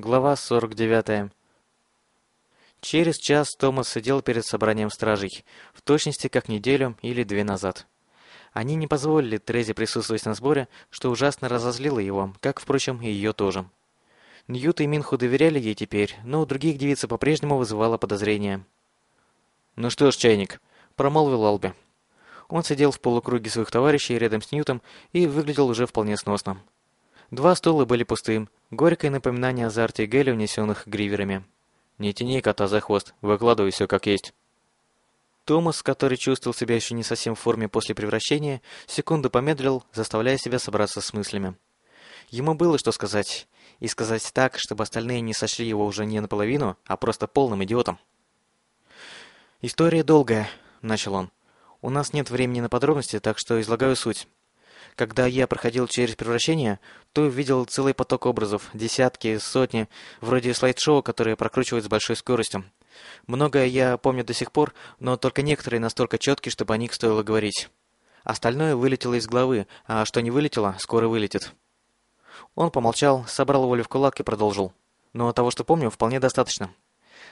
Глава 49. Через час Томас сидел перед собранием стражей, в точности как неделю или две назад. Они не позволили Трезе присутствовать на сборе, что ужасно разозлило его, как, впрочем, и ее тоже. Ньют и Минху доверяли ей теперь, но у других девица по-прежнему вызывала подозрения. «Ну что ж, чайник», — промолвил Алби. Он сидел в полукруге своих товарищей рядом с Ньютом и выглядел уже вполне сносно. Два стула были пустым, горькое напоминание о азарте Геля, унесенных гриверами. «Не тяни кота за хвост, выкладывай все как есть». Томас, который чувствовал себя еще не совсем в форме после превращения, секунду помедлил, заставляя себя собраться с мыслями. Ему было что сказать, и сказать так, чтобы остальные не сочли его уже не наполовину, а просто полным идиотом. «История долгая», — начал он. «У нас нет времени на подробности, так что излагаю суть. Когда я проходил через превращение, то увидел целый поток образов, десятки, сотни, вроде слайд-шоу, которые прокручивают с большой скоростью. Многое я помню до сих пор, но только некоторые настолько четкие, чтобы о них стоило говорить. Остальное вылетело из головы, а что не вылетело, скоро вылетит. Он помолчал, собрал волю в кулак и продолжил. Но того, что помню, вполне достаточно.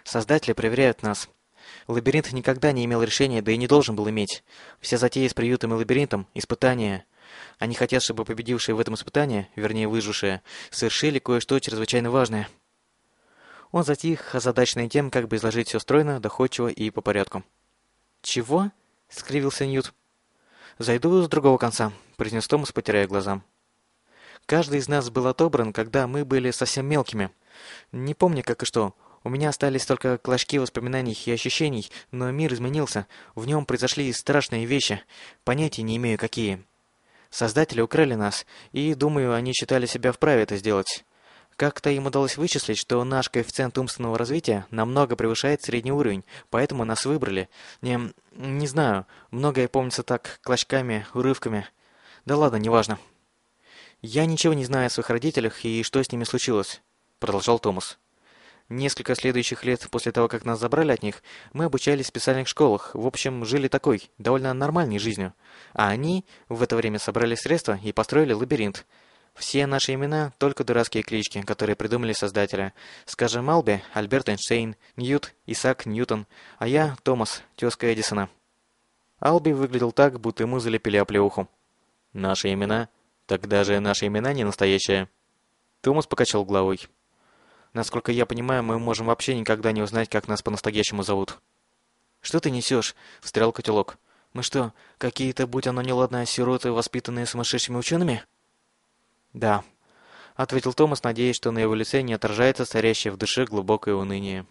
Создатели проверяют нас. Лабиринт никогда не имел решения, да и не должен был иметь. Все затеи с приютом и лабиринтом – испытания – они хотят, чтобы победившие в этом испытании, вернее выжившие, совершили кое-что чрезвычайно важное. Он затих, озадаченный тем, как бы изложить все стройно, доходчиво и по порядку. «Чего?» — скривился Ньют. «Зайду с другого конца», — произнес Томас, потеряя глаза. «Каждый из нас был отобран, когда мы были совсем мелкими. Не помню, как и что. У меня остались только клочки воспоминаний и ощущений, но мир изменился. В нем произошли страшные вещи. Понятия не имею, какие. Создатели украли нас, и, думаю, они считали себя вправе это сделать. Как-то им удалось вычислить, что наш коэффициент умственного развития намного превышает средний уровень, поэтому нас выбрали. Не, не знаю, многое помнится так, клочками, урывками. Да ладно, неважно. «Я ничего не знаю о своих родителях и что с ними случилось», — продолжал Томас. Несколько следующих лет после того, как нас забрали от них, мы обучались в специальных школах, в общем, жили такой, довольно нормальной жизнью. А они в это время собрали средства и построили лабиринт. Все наши имена – только дурацкие клички, которые придумали создатели. Скажем, Алби – Альберт Эйнштейн, Ньют – Исаак Ньютон, а я – Томас, тезка Эдисона. Алби выглядел так, будто ему залепили оплеуху. «Наши имена? Тогда же наши имена не настоящие». Томас покачал головой. Насколько я понимаю, мы можем вообще никогда не узнать, как нас по-настоящему зовут. «Что ты несешь?» — встрял котелок. «Мы что, какие-то, будь оно неладное, сироты, воспитанные сумасшедшими учеными?» «Да», — ответил Томас, надеясь, что на его лице не отражается царящее в душе глубокое уныние.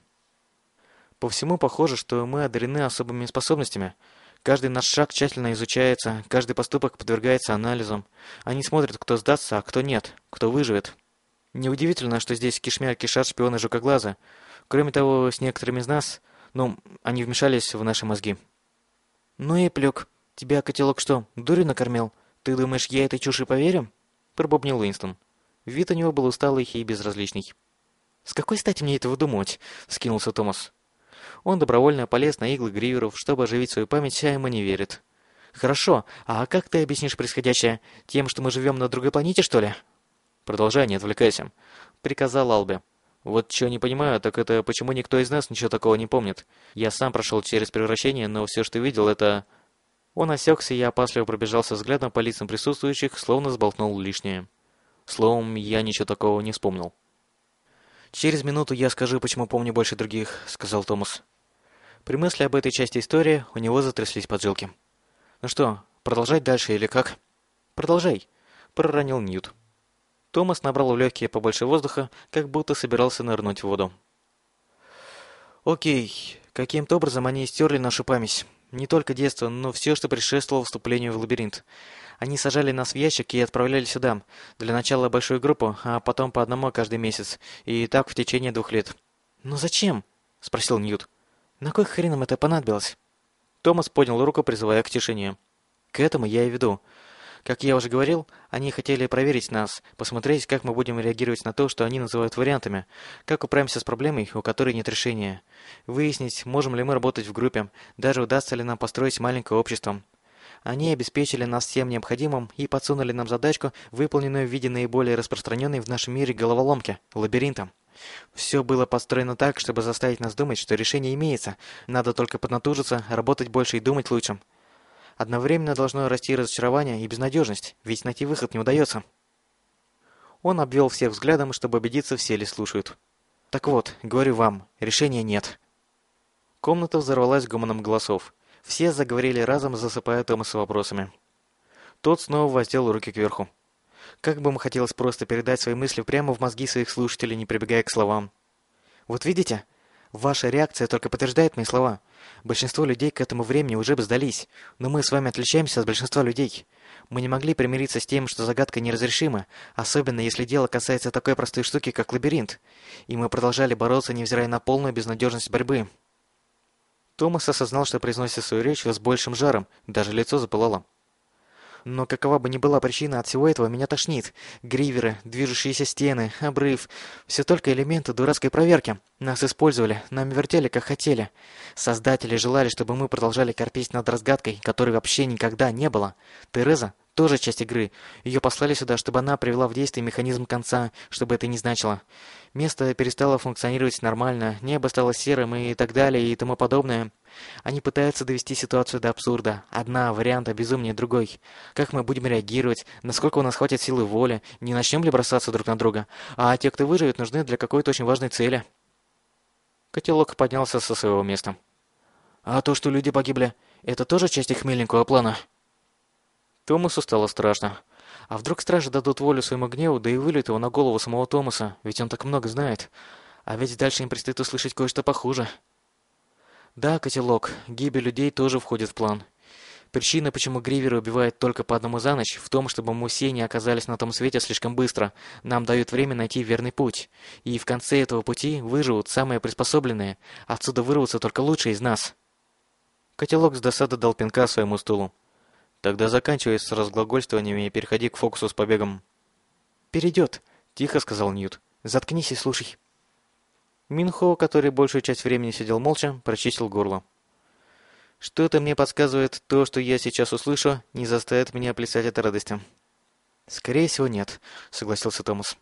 «По всему похоже, что мы одарены особыми способностями. Каждый наш шаг тщательно изучается, каждый поступок подвергается анализу. Они смотрят, кто сдастся, а кто нет, кто выживет». Неудивительно, что здесь кишмя кишат шпионы жукоглаза. Кроме того, с некоторыми из нас, ну, они вмешались в наши мозги. «Ну и плюк. Тебя котелок что, дурью накормил? Ты думаешь, я этой чуши поверю?» Пробубнил Уинстон. Вид у него был усталый и безразличный. «С какой стати мне это выдумывать?» — скинулся Томас. Он добровольно полез на иглы гриверов, чтобы оживить свою память, а ему не верит. «Хорошо, а как ты объяснишь происходящее? Тем, что мы живем на другой планете, что ли?» «Продолжай, не отвлекайся», — приказал Алби. «Вот что не понимаю, так это почему никто из нас ничего такого не помнит. Я сам прошел через превращение, но все, что видел, это...» Он осекся и опасливо пробежался взглядом по лицам присутствующих, словно сболтнул лишнее. Словом, я ничего такого не вспомнил. «Через минуту я скажу, почему помню больше других», — сказал Томас. При мысли об этой части истории у него затряслись поджилки. «Ну что, продолжать дальше или как?» «Продолжай», — проронил Ньют. Томас набрал в легкие побольше воздуха, как будто собирался нырнуть в воду. Окей, каким-то образом они стерли нашу память. Не только детство, но все, что предшествовало вступлению в лабиринт. Они сажали нас в ящик и отправляли сюда. Для начала большую группу, а потом по одному каждый месяц. И так в течение двух лет. «Но зачем?» – спросил Ньют. «На кой хрен им это понадобилось?» Томас поднял руку, призывая к тишине. «К этому я и веду. Как я уже говорил, они хотели проверить нас, посмотреть, как мы будем реагировать на то, что они называют вариантами, как управимся с проблемой, у которой нет решения, выяснить, можем ли мы работать в группе, даже удастся ли нам построить маленькое общество. Они обеспечили нас всем необходимым и подсунули нам задачку, выполненную в виде наиболее распространенной в нашем мире головоломки – лабиринта. Все было построено так, чтобы заставить нас думать, что решение имеется. Надо только поднатужиться, работать больше и думать лучше. Одновременно должно расти разочарование и безнадежность, ведь найти выход не удается. Он обвел всех взглядом, чтобы убедиться, все ли слушают. Так вот, говорю вам, решения нет. Комната взорвалась гомоном голосов. Все заговорили разом, засыпая Томаса вопросами. Тот снова воздел руки кверху. Как бы ему хотелось просто передать свои мысли прямо в мозги своих слушателей, не прибегая к словам. Вот видите? Ваша реакция только подтверждает мои слова. Большинство людей к этому времени уже бы сдались, но мы с вами отличаемся от большинства людей. Мы не могли примириться с тем, что загадка неразрешима, особенно если дело касается такой простой штуки, как лабиринт. И мы продолжали бороться, невзирая на полную безнадежность борьбы. Томас осознал, что произносит свою речь с большим жаром, даже лицо запылало. Но какова бы ни была причина, от всего этого меня тошнит. Гриверы, движущиеся стены, обрыв. Все только элементы дурацкой проверки. Нас использовали, нами вертели, как хотели. Создатели желали, чтобы мы продолжали корпеть над разгадкой, которой вообще никогда не было. Тереза тоже часть игры. Ее послали сюда, чтобы она привела в действие механизм конца, чтобы это не значило. Место перестало функционировать нормально, небо стало серым и так далее и тому подобное. Они пытаются довести ситуацию до абсурда. Одна варианта безумнее другой. Как мы будем реагировать? Насколько у нас хватит силы воли? Не начнем ли бросаться друг на друга? А те, кто выживет, нужны для какой-то очень важной цели. Котелок поднялся со своего места. А то, что люди погибли, это тоже часть их миленького плана? Томасу стало страшно. А вдруг стражи дадут волю своему гневу, да и выльют его на голову самого Томаса, ведь он так много знает. А ведь дальше им предстоит услышать кое-что похуже. Да, котелок, гибель людей тоже входит в план. Причина, почему Гриверы убивают только по одному за ночь, в том, чтобы все не оказались на том свете слишком быстро. Нам дают время найти верный путь. И в конце этого пути выживут самые приспособленные. Отсюда вырвутся только лучшие из нас. Котелок с досады дал пинка своему стулу. Тогда заканчивай с разглагольствованиями и переходи к фокусу с побегом. «Перейдет», — тихо сказал Ньют. «Заткнись и слушай». Минхо, который большую часть времени сидел молча, прочистил горло. «Что-то мне подсказывает, то, что я сейчас услышу, не заставит меня плясать от радости». «Скорее всего, нет», — согласился Томас.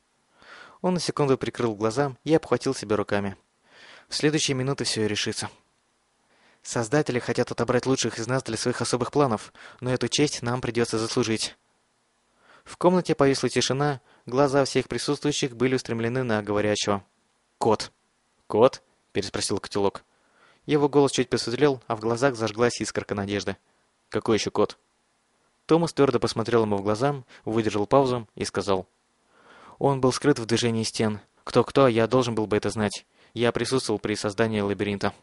Он на секунду прикрыл глаза и обхватил себя руками. В следующие минуты все и решится. Создатели хотят отобрать лучших из нас для своих особых планов, но эту честь нам придется заслужить. В комнате повисла тишина, глаза всех присутствующих были устремлены на говорящего. «Кот!» «Кот?» – переспросил котелок. Его голос чуть посветлел, а в глазах зажглась искорка надежды. «Какой еще кот?» Томас твердо посмотрел ему в глаза, выдержал паузу и сказал. «Он был скрыт в движении стен. Кто-кто, я должен был бы это знать. Я присутствовал при создании лабиринта».